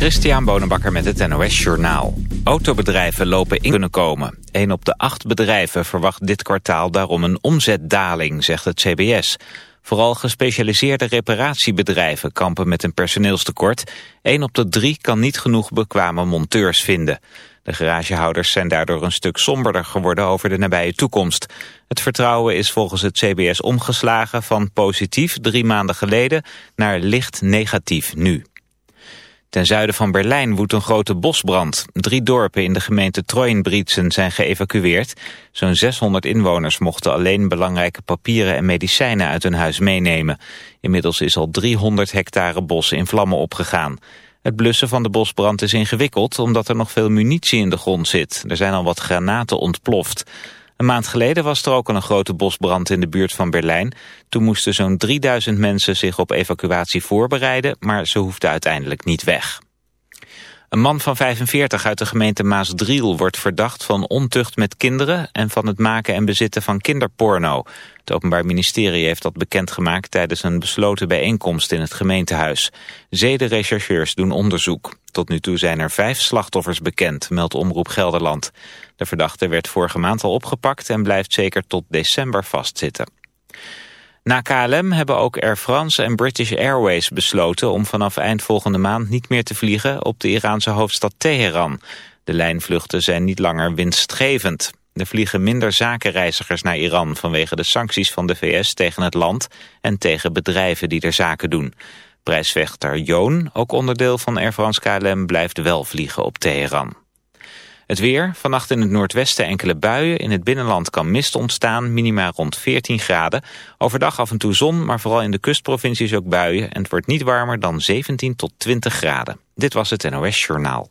Christian Bonenbakker met het NOS Journaal. Autobedrijven lopen in kunnen komen. Een op de acht bedrijven verwacht dit kwartaal daarom een omzetdaling, zegt het CBS. Vooral gespecialiseerde reparatiebedrijven kampen met een personeelstekort. Een op de drie kan niet genoeg bekwame monteurs vinden. De garagehouders zijn daardoor een stuk somberder geworden over de nabije toekomst. Het vertrouwen is volgens het CBS omgeslagen van positief drie maanden geleden naar licht negatief nu. Ten zuiden van Berlijn woedt een grote bosbrand. Drie dorpen in de gemeente Troinbrietsen zijn geëvacueerd. Zo'n 600 inwoners mochten alleen belangrijke papieren en medicijnen uit hun huis meenemen. Inmiddels is al 300 hectare bos in vlammen opgegaan. Het blussen van de bosbrand is ingewikkeld omdat er nog veel munitie in de grond zit. Er zijn al wat granaten ontploft. Een maand geleden was er ook al een grote bosbrand in de buurt van Berlijn. Toen moesten zo'n 3000 mensen zich op evacuatie voorbereiden, maar ze hoefden uiteindelijk niet weg. Een man van 45 uit de gemeente Maasdriel wordt verdacht van ontucht met kinderen en van het maken en bezitten van kinderporno. Het Openbaar Ministerie heeft dat bekendgemaakt tijdens een besloten bijeenkomst in het gemeentehuis. Zedenrechercheurs doen onderzoek. Tot nu toe zijn er vijf slachtoffers bekend, meldt Omroep Gelderland. De verdachte werd vorige maand al opgepakt en blijft zeker tot december vastzitten. Na KLM hebben ook Air France en British Airways besloten om vanaf eind volgende maand niet meer te vliegen op de Iraanse hoofdstad Teheran. De lijnvluchten zijn niet langer winstgevend. Er vliegen minder zakenreizigers naar Iran vanwege de sancties van de VS tegen het land en tegen bedrijven die er zaken doen. Prijsvechter Joon, ook onderdeel van Air France KLM, blijft wel vliegen op Teheran. Het weer, vannacht in het noordwesten enkele buien. In het binnenland kan mist ontstaan, minima rond 14 graden. Overdag af en toe zon, maar vooral in de kustprovincies ook buien. En het wordt niet warmer dan 17 tot 20 graden. Dit was het NOS Journaal.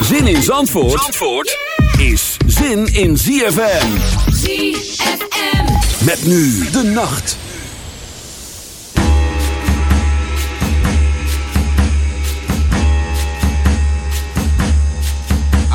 Zin in Zandvoort, Zandvoort is zin in ZFM. ZFM. Met nu de nacht.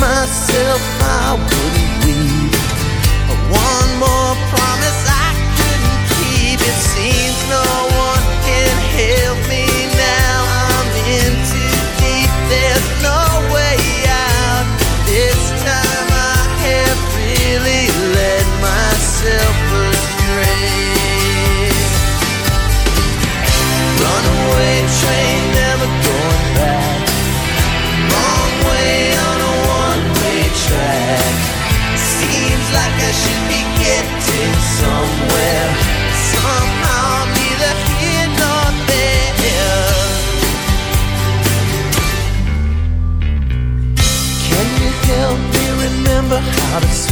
myself, I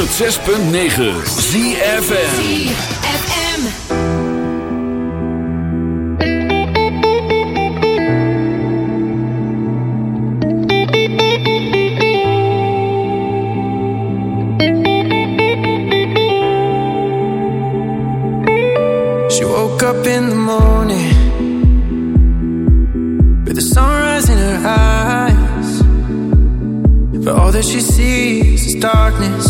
106.9 ZFM ZFM She woke up in the morning With the sunrise in her eyes. But all that she sees is darkness.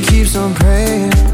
keeps on praying.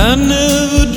I never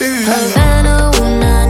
Havana, ooh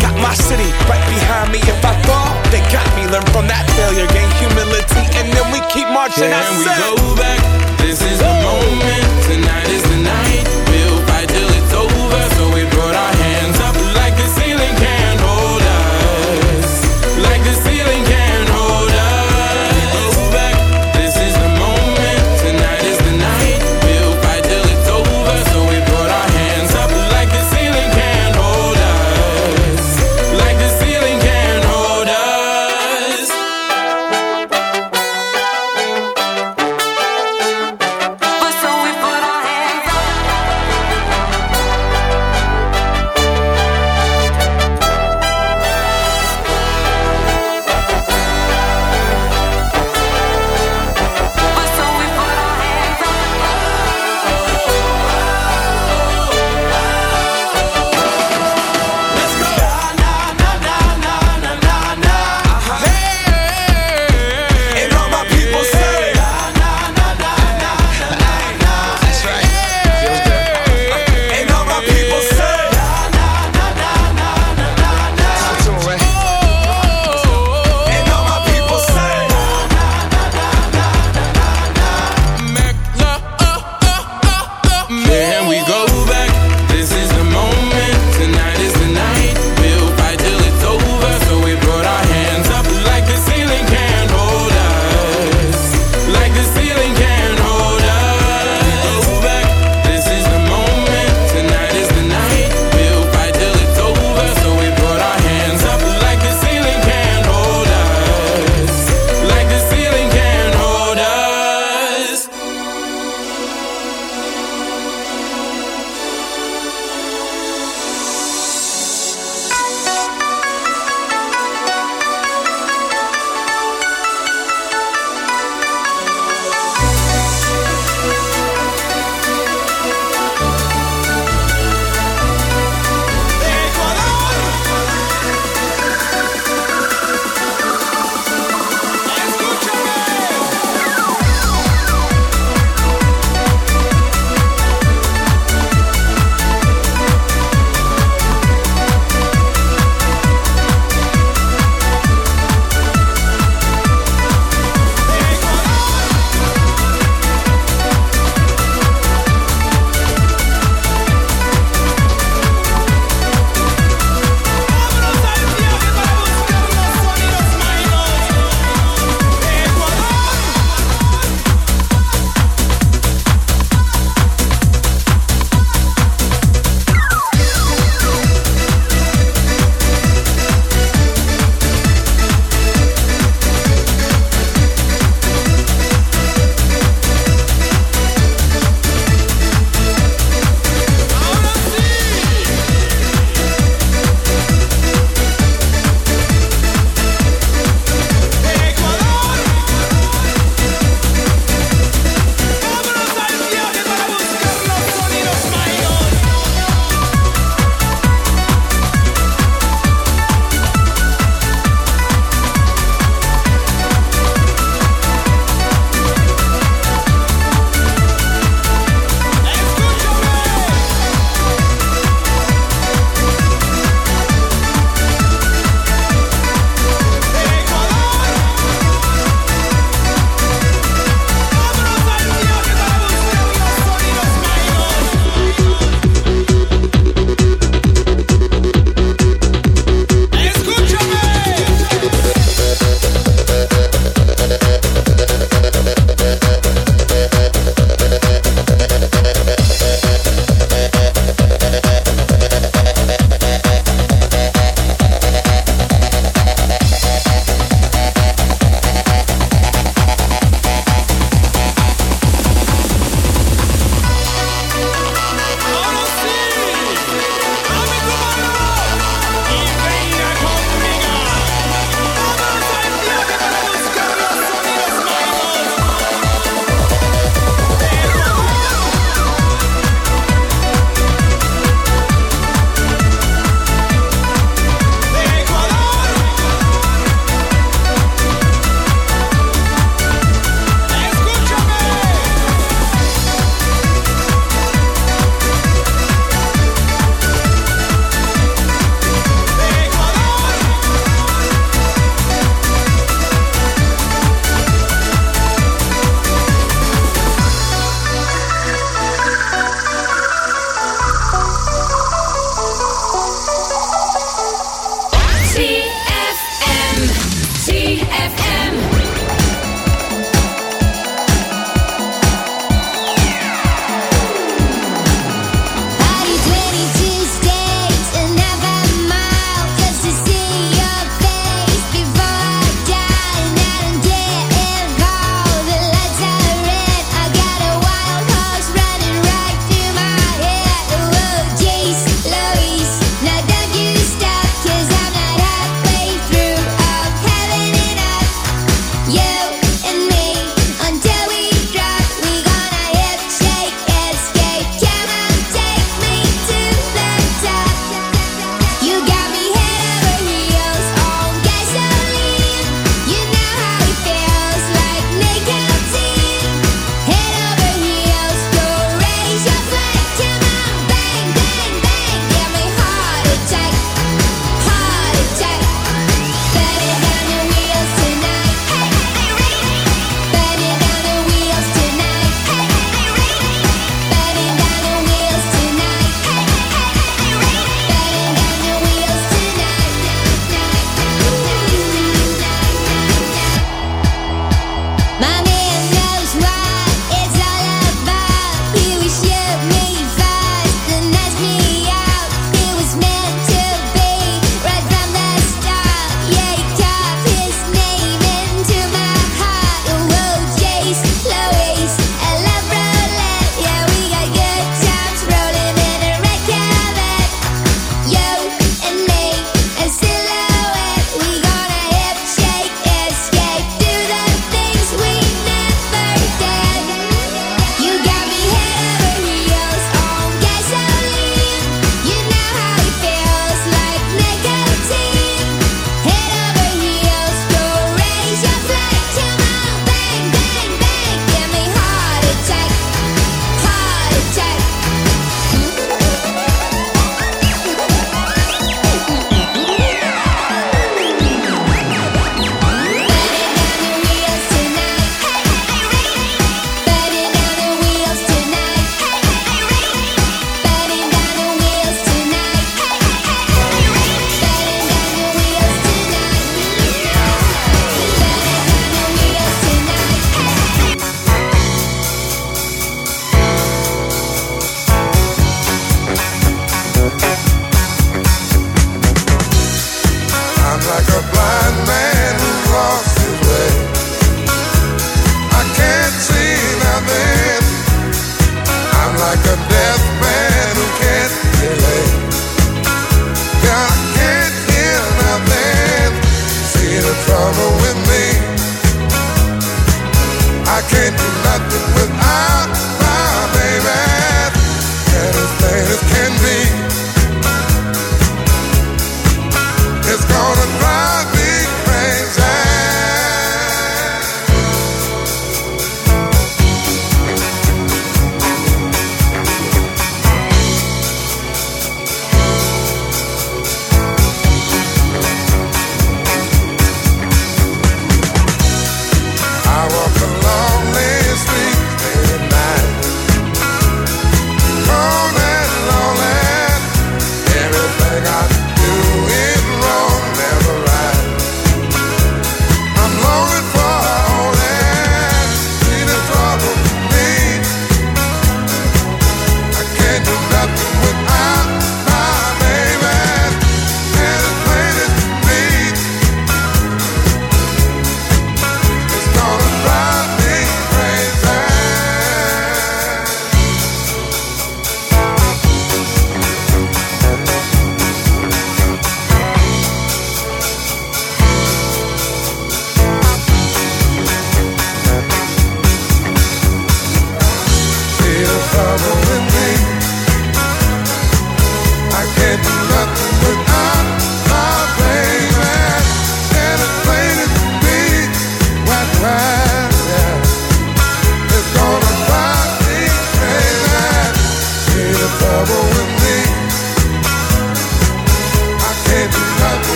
got my city right behind me. If I fall, they got me. Learn from that failure, gain humility, and then we keep marching. I Can we go back? This is the moment. Tonight is the night. We'll